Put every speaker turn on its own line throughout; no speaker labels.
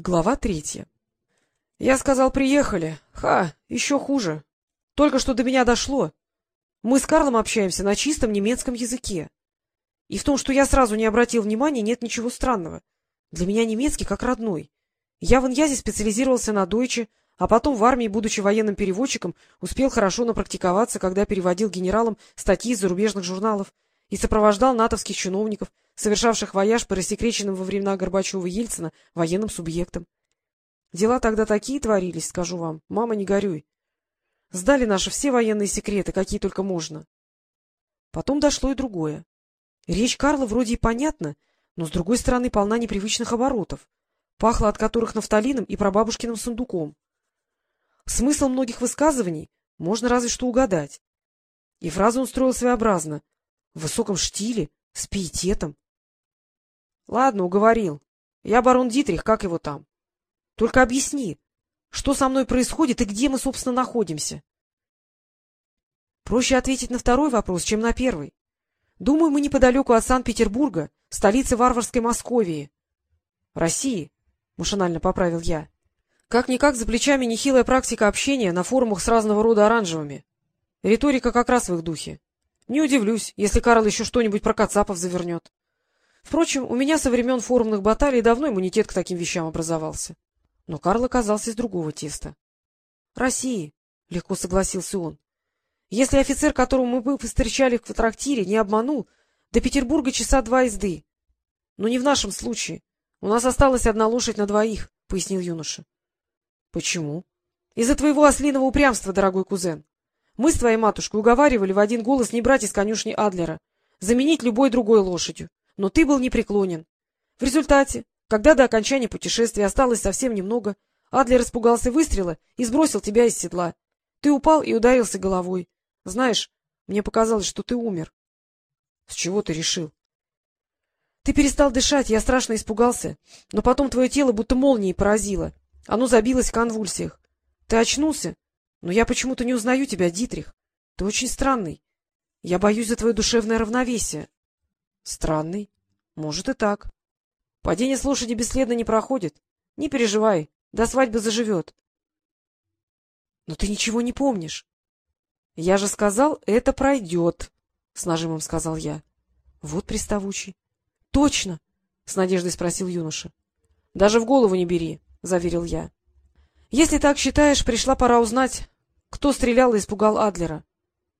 Глава третья. Я сказал, приехали. Ха, еще хуже. Только что до меня дошло. Мы с Карлом общаемся на чистом немецком языке. И в том, что я сразу не обратил внимания, нет ничего странного. Для меня немецкий как родной. Я в Иньязе специализировался на дойче, а потом в армии, будучи военным переводчиком, успел хорошо напрактиковаться, когда переводил генералам статьи из зарубежных журналов и сопровождал натовских чиновников, совершавших вояж по рассекреченным во времена Горбачева и Ельцина военным субъектам. Дела тогда такие творились, скажу вам. Мама, не горюй. Сдали наши все военные секреты, какие только можно. Потом дошло и другое. Речь Карла вроде и понятна, но, с другой стороны, полна непривычных оборотов, пахло от которых нафталином и прабабушкиным сундуком. Смысл многих высказываний можно разве что угадать. И фразу он строил своеобразно, в высоком штиле, с пиететом. — Ладно, уговорил. Я барон Дитрих, как его там? Только объясни, что со мной происходит и где мы, собственно, находимся? Проще ответить на второй вопрос, чем на первый. Думаю, мы неподалеку от Санкт-Петербурга, столицы варварской Московии. — России, — машинально поправил я. Как-никак за плечами нехилая практика общения на форумах с разного рода оранжевыми. Риторика как раз в их духе. Не удивлюсь, если Карл еще что-нибудь про Кацапов завернет. Впрочем, у меня со времен форумных баталий давно иммунитет к таким вещам образовался. Но Карл оказался из другого теста. — России, — легко согласился он. — Если офицер, которого мы встречали в трактире, не обманул, до Петербурга часа два езды. Но не в нашем случае. У нас осталась одна лошадь на двоих, — пояснил юноша. — Почему? — Из-за твоего ослиного упрямства, дорогой кузен. Мы с твоей матушкой уговаривали в один голос не брать из конюшни Адлера, заменить любой другой лошадью, но ты был непреклонен. В результате, когда до окончания путешествия осталось совсем немного, Адлер испугался выстрела и сбросил тебя из седла. Ты упал и ударился головой. Знаешь, мне показалось, что ты умер. — С чего ты решил? — Ты перестал дышать, я страшно испугался, но потом твое тело будто молнией поразило. Оно забилось в конвульсиях. Ты очнулся но я почему-то не узнаю тебя, Дитрих. Ты очень странный. Я боюсь за твое душевное равновесие. — Странный? Может и так. Падение с лошади бесследно не проходит. Не переживай, до свадьбы заживет. — Но ты ничего не помнишь. — Я же сказал, это пройдет, — с нажимом сказал я. — Вот приставучий. — Точно? — с надеждой спросил юноша. — Даже в голову не бери, — заверил я. — Если так считаешь, пришла пора узнать, кто стрелял и испугал Адлера.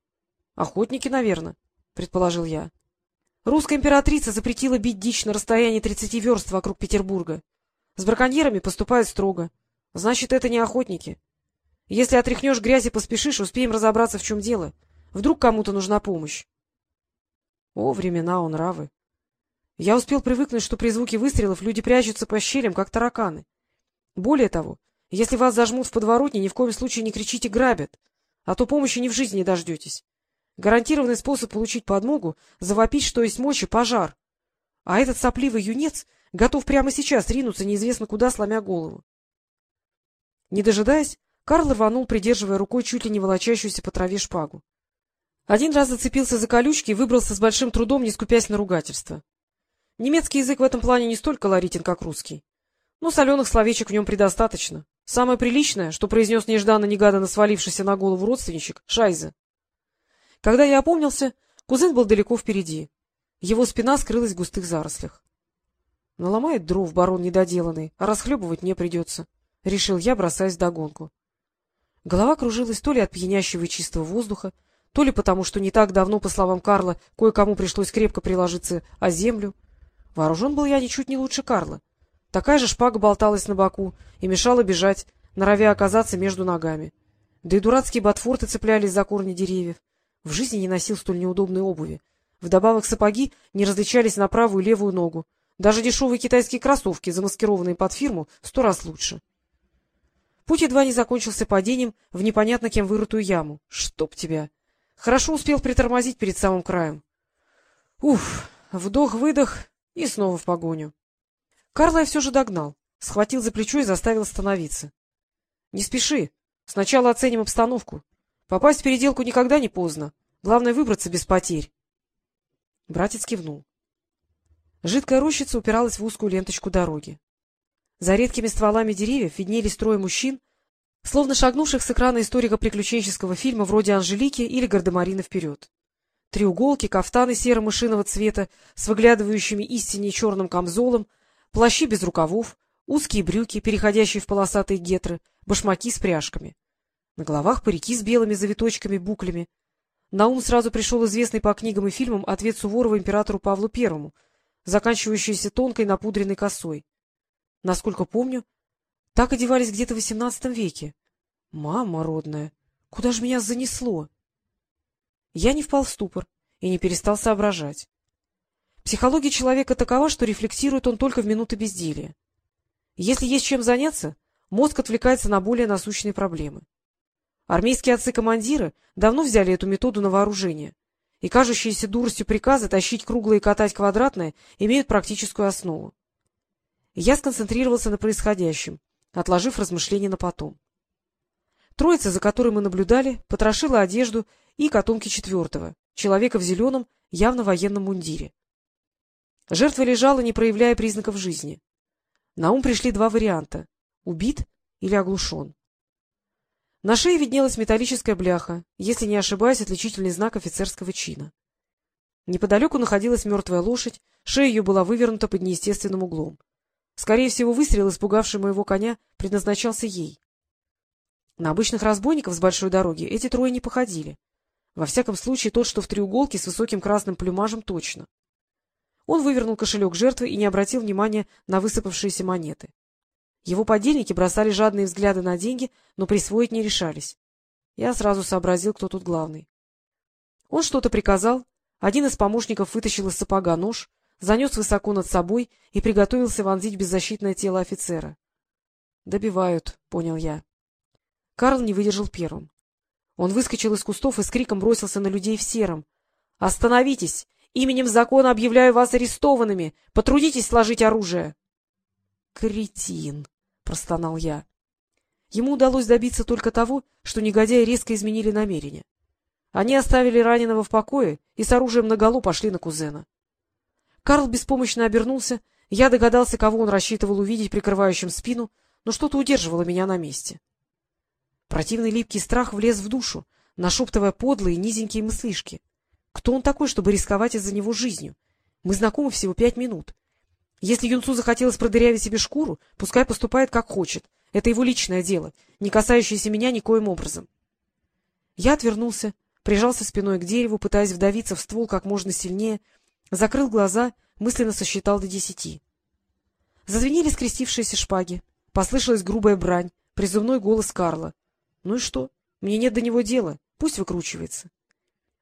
— Охотники, наверное, — предположил я. Русская императрица запретила бить дичь на расстоянии тридцати верст вокруг Петербурга. С браконьерами поступает строго. Значит, это не охотники. Если отряхнешь грязь и поспешишь, успеем разобраться, в чем дело. Вдруг кому-то нужна помощь. О, времена он нравы. Я успел привыкнуть, что при звуке выстрелов люди прячутся по щелям, как тараканы. Более того, если вас зажмут в подворотне, ни в коем случае не кричите «грабят», а то помощи ни в жизни не дождетесь. Гарантированный способ получить подмогу — завопить, что есть мочи, пожар. А этот сопливый юнец готов прямо сейчас ринуться неизвестно куда, сломя голову. Не дожидаясь, Карл рванул, придерживая рукой чуть ли не волочащуюся по траве шпагу. Один раз зацепился за колючки и выбрался с большим трудом, не скупясь на ругательство. Немецкий язык в этом плане не столь колоритен, как русский. Но соленых словечек в нем предостаточно. Самое приличное, что произнес нежданно-негаданно свалившийся на голову родственничек, — Шайзе. Когда я опомнился, кузен был далеко впереди. Его спина скрылась в густых зарослях. Наломает дров барон недоделанный, а расхлебывать не придется, — решил я, бросаясь догонку. Голова кружилась то ли от пьянящего и чистого воздуха, то ли потому, что не так давно, по словам Карла, кое-кому пришлось крепко приложиться о землю. Вооружен был я ничуть не лучше Карла. Такая же шпага болталась на боку и мешала бежать, норовя оказаться между ногами. Да и дурацкие ботфорты цеплялись за корни деревьев. В жизни не носил столь неудобной обуви. Вдобавок сапоги не различались на правую и левую ногу. Даже дешевые китайские кроссовки, замаскированные под фирму, сто раз лучше. Путь едва не закончился падением в непонятно кем вырытую яму. Чтоб тебя! Хорошо успел притормозить перед самым краем. Уф! Вдох-выдох и снова в погоню. Карла я все же догнал, схватил за плечо и заставил остановиться. — Не спеши. Сначала оценим обстановку. Попасть в переделку никогда не поздно. Главное — выбраться без потерь. Братец кивнул. Жидкая рощица упиралась в узкую ленточку дороги. За редкими стволами деревьев виднелись трое мужчин, словно шагнувших с экрана историко-приключенческого фильма вроде «Анжелики» или «Гардемарина вперед». Треуголки, кафтаны серо-мышиного цвета с выглядывающими истине черным камзолом, плащи без рукавов, узкие брюки, переходящие в полосатые гетры, башмаки с пряжками. На головах парики с белыми завиточками-буклями. На ум сразу пришел известный по книгам и фильмам ответ Суворова императору Павлу Первому, заканчивающийся тонкой напудренной косой. Насколько помню, так одевались где-то в XVIII веке. Мама родная, куда же меня занесло? Я не впал в ступор и не перестал соображать. Психология человека такова, что рефлексирует он только в минуты безделья. Если есть чем заняться, мозг отвлекается на более насущные проблемы. Армейские отцы-командиры давно взяли эту методу на вооружение, и кажущиеся дуростью приказы тащить круглое и катать квадратное имеют практическую основу. Я сконцентрировался на происходящем, отложив размышления на потом. Троица, за которой мы наблюдали, потрошила одежду и котомки четвертого, человека в зеленом, явно военном мундире. Жертва лежала, не проявляя признаков жизни. На ум пришли два варианта — убит или оглушен. На шее виднелась металлическая бляха, если не ошибаюсь, отличительный знак офицерского чина. Неподалеку находилась мертвая лошадь, шея ее была вывернута под неестественным углом. Скорее всего, выстрел, испугавший моего коня, предназначался ей. На обычных разбойников с большой дороги эти трое не походили. Во всяком случае, тот, что в треуголке с высоким красным плюмажем, точно. Он вывернул кошелек жертвы и не обратил внимания на высыпавшиеся монеты. Его подельники бросали жадные взгляды на деньги, но присвоить не решались. Я сразу сообразил, кто тут главный. Он что-то приказал, один из помощников вытащил из сапога нож, занес высоко над собой и приготовился вонзить беззащитное тело офицера. — Добивают, — понял я. Карл не выдержал первым. Он выскочил из кустов и с криком бросился на людей в сером. — Остановитесь! Именем закона объявляю вас арестованными! Потрудитесь сложить оружие! — Кретин! — простонал я. Ему удалось добиться только того, что негодяи резко изменили намерение. Они оставили раненого в покое и с оружием наголо пошли на кузена. Карл беспомощно обернулся, я догадался, кого он рассчитывал увидеть прикрывающим спину, но что-то удерживало меня на месте. Противный липкий страх влез в душу, нашептывая подлые низенькие мыслишки. Кто он такой, чтобы рисковать из-за него жизнью? Мы знакомы всего пять минут. Если юнцу захотелось продырявить себе шкуру, пускай поступает как хочет. Это его личное дело, не касающееся меня никоим образом. Я отвернулся, прижался спиной к дереву, пытаясь вдавиться в ствол как можно сильнее, закрыл глаза, мысленно сосчитал до десяти. Зазвенели скрестившиеся шпаги, послышалась грубая брань, призывной голос Карла. Ну и что? Мне нет до него дела, пусть выкручивается.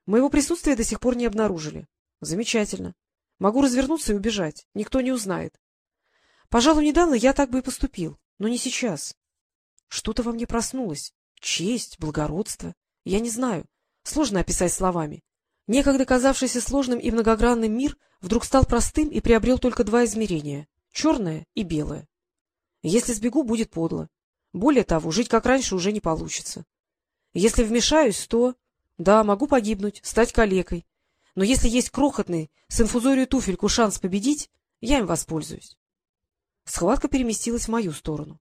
Моего присутствия до сих пор не обнаружили. Замечательно. Могу развернуться и убежать, никто не узнает. Пожалуй, недавно я так бы и поступил, но не сейчас. Что-то во мне проснулось. Честь, благородство. Я не знаю. Сложно описать словами. Некогда казавшийся сложным и многогранным мир вдруг стал простым и приобрел только два измерения — черное и белое. Если сбегу, будет подло. Более того, жить как раньше уже не получится. Если вмешаюсь, то... Да, могу погибнуть, стать калекой. Но если есть крохотный с инфузорию туфельку шанс победить, я им воспользуюсь. Схватка переместилась в мою сторону.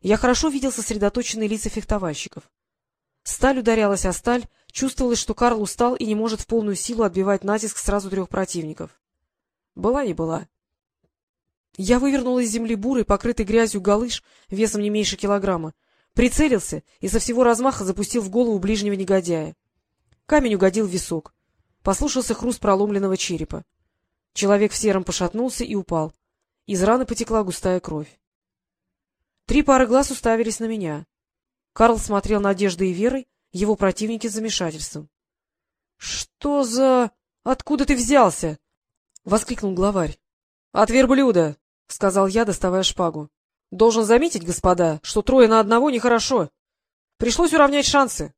Я хорошо видел сосредоточенные лица фехтовальщиков. Сталь ударялась о сталь, чувствовалось, что Карл устал и не может в полную силу отбивать натиск сразу трех противников. Была не была. Я вывернул из земли бурый, покрытый грязью галыш весом не меньше килограмма, прицелился и со всего размаха запустил в голову ближнего негодяя. Камень угодил в висок. Послушался хруст проломленного черепа. Человек в сером пошатнулся и упал. Из раны потекла густая кровь. Три пары глаз уставились на меня. Карл смотрел Надеждой и Верой, его противники с замешательством. — Что за... Откуда ты взялся? — воскликнул главарь. — От верблюда, — сказал я, доставая шпагу. — Должен заметить, господа, что трое на одного нехорошо. Пришлось уравнять шансы.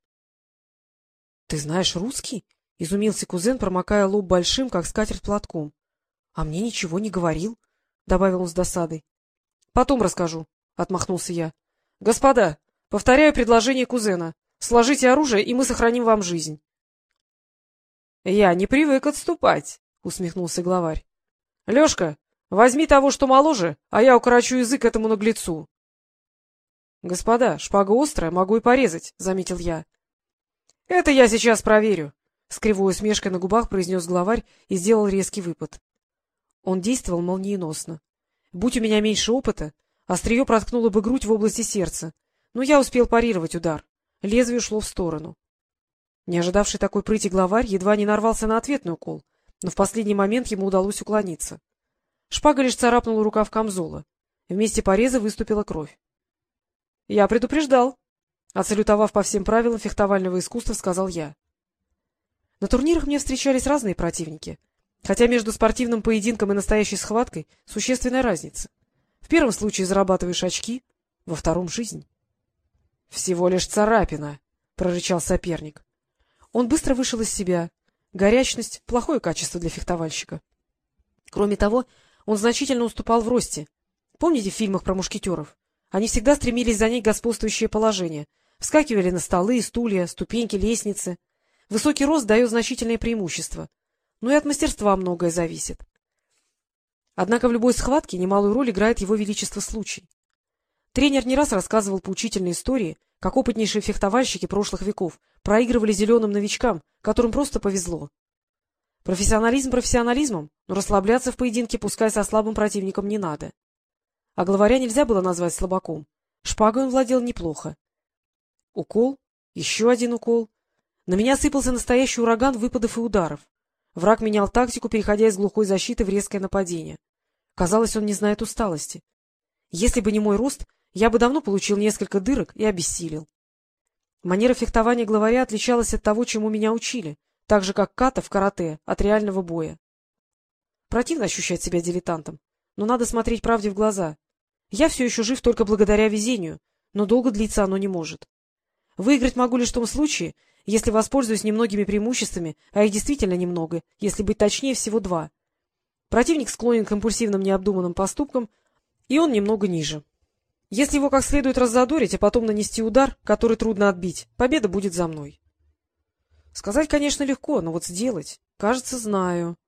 — Ты знаешь русский? — изумился кузен, промокая лоб большим, как скатерть платком. — А мне ничего не говорил, — добавил он с досадой. — Потом расскажу, — отмахнулся я. — Господа, Повторяю предложение кузена. Сложите оружие, и мы сохраним вам жизнь. — Я не привык отступать, — усмехнулся главарь. — Лешка, Возьми того, что моложе, а я укорочу язык этому наглецу. — Господа, шпага острая, могу и порезать, — заметил я. — Это я сейчас проверю, — с кривой усмешкой на губах произнес главарь и сделал резкий выпад. Он действовал молниеносно. Будь у меня меньше опыта, острие проткнуло бы грудь в области сердца, но я успел парировать удар. Лезвие ушло в сторону. Не ожидавший такой прыти главарь едва не нарвался на ответный укол, но в последний момент ему удалось уклониться. Шпага лишь царапнула рукав камзола. Вместе пореза выступила кровь. — Я предупреждал. Отсалютовав по всем правилам фехтовального искусства, сказал я. На турнирах мне встречались разные противники, хотя между спортивным поединком и настоящей схваткой существенная разница. В первом случае зарабатываешь очки, во втором — жизнь. — Всего лишь царапина, — прорычал соперник. Он быстро вышел из себя. Горячность — плохое качество для фехтовальщика. Кроме того, он значительно уступал в росте. Помните в фильмах про мушкетеров? Они всегда стремились занять господствующее положение. Вскакивали на столы, стулья, ступеньки, лестницы. Высокий рост дает значительное преимущество. Но и от мастерства многое зависит. Однако в любой схватке немалую роль играет его величество случай. Тренер не раз рассказывал поучительные истории, как опытнейшие фехтовальщики прошлых веков проигрывали зеленым новичкам, которым просто повезло. Профессионализм профессионализмом, но расслабляться в поединке, пускай со слабым противником, не надо. А главаря нельзя было назвать слабаком. Шпагой он владел неплохо. Укол, еще один укол. На меня сыпался настоящий ураган выпадов и ударов. Враг менял тактику, переходя из глухой защиты в резкое нападение. Казалось, он не знает усталости. Если бы не мой рост, я бы давно получил несколько дырок и обессилел. Манера фехтования главаря отличалась от того, чему меня учили — так же, как ката в карате от реального боя. Противно ощущать себя дилетантом, но надо смотреть правде в глаза. Я все еще жив только благодаря везению, но долго длиться оно не может. Выиграть могу лишь в том случае, если воспользуюсь немногими преимуществами, а их действительно немного, если быть точнее, всего два. Противник склонен к импульсивным необдуманным поступкам, и он немного ниже. Если его как следует раззадорить, а потом нанести удар, который трудно отбить, победа будет за мной. Сказать, конечно, легко, но вот сделать... Кажется, знаю.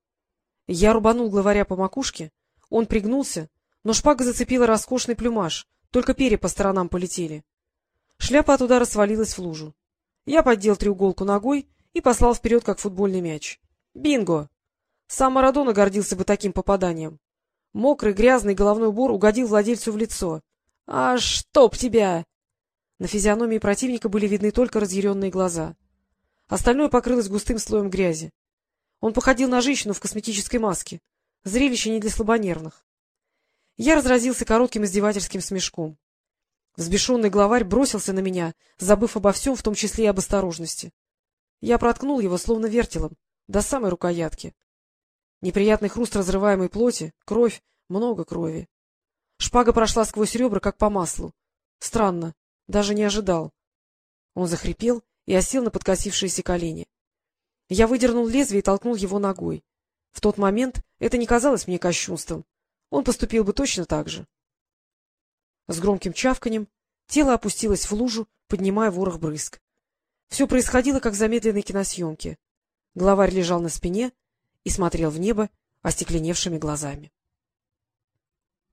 Я рубанул главаря по макушке, он пригнулся, но шпага зацепила роскошный плюмаж, только перья по сторонам полетели. Шляпа от удара свалилась в лужу. Я поддел треуголку ногой и послал вперед, как футбольный мяч. Бинго! Сам Марадона гордился бы таким попаданием. Мокрый, грязный головной убор угодил владельцу в лицо. — А чтоб тебя! На физиономии противника были видны только разъяренные глаза. Остальное покрылось густым слоем грязи. Он походил на женщину в косметической маске. Зрелище не для слабонервных. Я разразился коротким издевательским смешком. Взбешенный главарь бросился на меня, забыв обо всем, в том числе и об осторожности. Я проткнул его, словно вертелом, до самой рукоятки. Неприятный хруст разрываемой плоти, кровь, много крови. Шпага прошла сквозь ребра, как по маслу. Странно, даже не ожидал. Он захрипел и осел на подкосившиеся колени. Я выдернул лезвие и толкнул его ногой. В тот момент это не казалось мне кощунством. Он поступил бы точно так же. С громким чавканем тело опустилось в лужу, поднимая ворох брызг. Все происходило, как в замедленной киносъемке. Главарь лежал на спине и смотрел в небо остекленевшими глазами.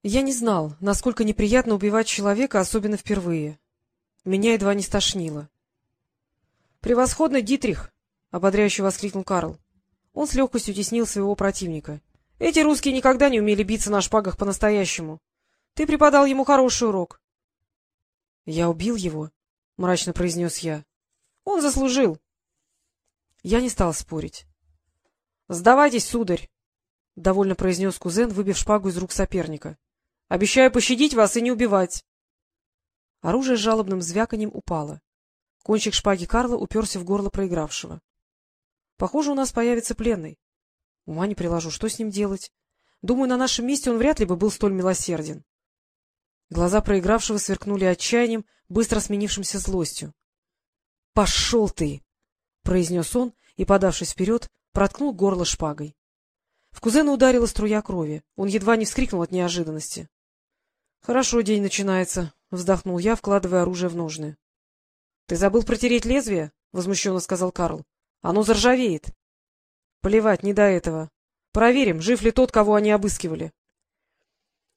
Я не знал, насколько неприятно убивать человека, особенно впервые. Меня едва не стошнило. Превосходно, Дитрих! — ободряюще воскликнул Карл. Он с легкостью теснил своего противника. — Эти русские никогда не умели биться на шпагах по-настоящему. Ты преподал ему хороший урок. — Я убил его, — мрачно произнес я. — Он заслужил. Я не стал спорить. — Сдавайтесь, сударь, — довольно произнес кузен, выбив шпагу из рук соперника. — Обещаю пощадить вас и не убивать. Оружие с жалобным звяканием упало. Кончик шпаги Карла уперся в горло проигравшего. — Похоже, у нас появится пленный. Ума не приложу, что с ним делать? Думаю, на нашем месте он вряд ли бы был столь милосерден. Глаза проигравшего сверкнули отчаянием, быстро сменившимся злостью. — Пошел ты! — произнес он и, подавшись вперед, проткнул горло шпагой. В кузена ударила струя крови. Он едва не вскрикнул от неожиданности. — Хорошо день начинается, — вздохнул я, вкладывая оружие в ножны. — Ты забыл протереть лезвие? — возмущенно сказал Карл. — Оно заржавеет. — Плевать, не до этого. Проверим, жив ли тот, кого они обыскивали.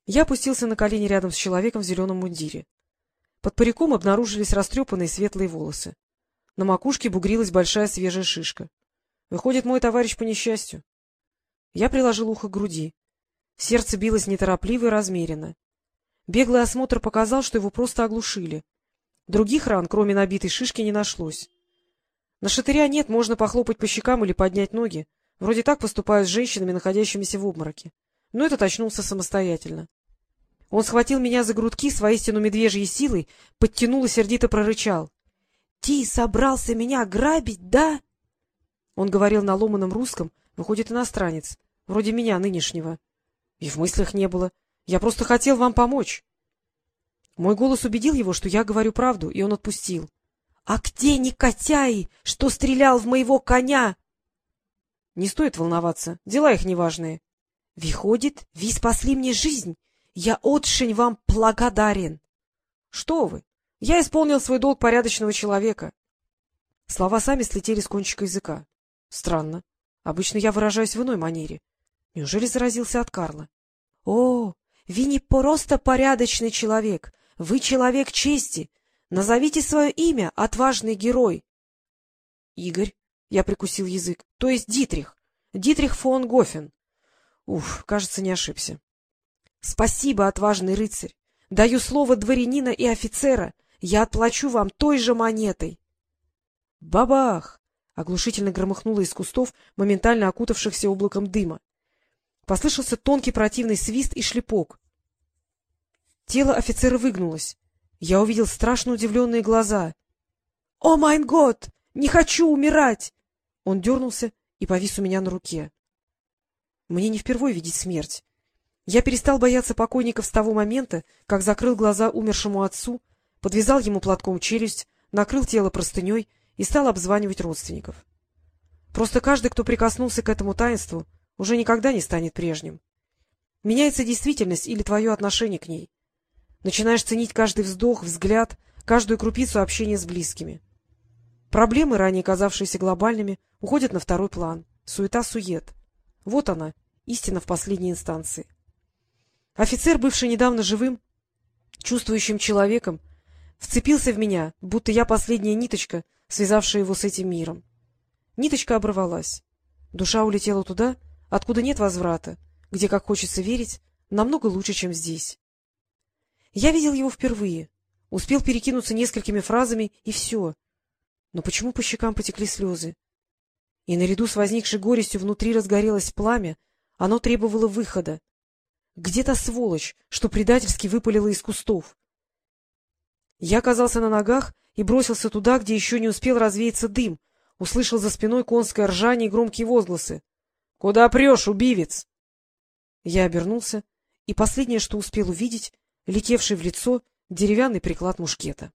Я опустился на колени рядом с человеком в зеленом мундире. Под париком обнаружились растрепанные светлые волосы. На макушке бугрилась большая свежая шишка. Выходит, мой товарищ по несчастью. Я приложил ухо к груди. Сердце билось неторопливо и размеренно. Беглый осмотр показал, что его просто оглушили. Других ран, кроме набитой шишки, не нашлось. На шатыря нет, можно похлопать по щекам или поднять ноги. Вроде так поступают с женщинами, находящимися в обмороке. Но этот очнулся самостоятельно. Он схватил меня за грудки с воистину медвежьей силой, подтянул и сердито прорычал. — Ты собрался меня грабить, да? Он говорил на ломаном русском, выходит иностранец, вроде меня нынешнего. И в мыслях не было. Я просто хотел вам помочь. Мой голос убедил его, что я говорю правду, и он отпустил. — А где Никотяй, что стрелял в моего коня? — Не стоит волноваться, дела их неважные. — Выходит, вы спасли мне жизнь. Я очень вам благодарен. — Что вы? Я исполнил свой долг порядочного человека. Слова сами слетели с кончика языка. Странно. Обычно я выражаюсь в иной манере. Неужели заразился от Карла? — О, вы не просто порядочный человек, вы человек чести. Назовите свое имя, отважный герой. — Игорь, — я прикусил язык, — то есть Дитрих. Дитрих фон Гофен. Уф, кажется, не ошибся. — Спасибо, отважный рыцарь. Даю слово дворянина и офицера. Я отплачу вам той же монетой. Бабах! Оглушительно громыхнуло из кустов, моментально окутавшихся облаком дыма. Послышался тонкий противный свист и шлепок. Тело офицера выгнулось. Я увидел страшно удивленные глаза. — О, майн год! Не хочу умирать! Он дернулся и повис у меня на руке. Мне не впервой видеть смерть. Я перестал бояться покойников с того момента, как закрыл глаза умершему отцу, подвязал ему платком челюсть, накрыл тело простыней и стал обзванивать родственников. Просто каждый, кто прикоснулся к этому таинству, уже никогда не станет прежним. Меняется действительность или твое отношение к ней. Начинаешь ценить каждый вздох, взгляд, каждую крупицу общения с близкими. Проблемы, ранее казавшиеся глобальными, уходят на второй план. Суета-сует. Вот она, истина в последней инстанции. Офицер, бывший недавно живым, чувствующим человеком, вцепился в меня, будто я последняя ниточка, связавшая его с этим миром. Ниточка оборвалась. Душа улетела туда, откуда нет возврата, где, как хочется верить, намного лучше, чем здесь. Я видел его впервые, успел перекинуться несколькими фразами, и все. Но почему по щекам потекли слезы? И наряду с возникшей горестью внутри разгорелось пламя, оно требовало выхода. Где та сволочь, что предательски выпалила из кустов? Я оказался на ногах и бросился туда, где еще не успел развеяться дым, услышал за спиной конское ржание и громкие возгласы. — Куда прешь, убивец? Я обернулся, и последнее, что успел увидеть, летевший в лицо деревянный приклад мушкета.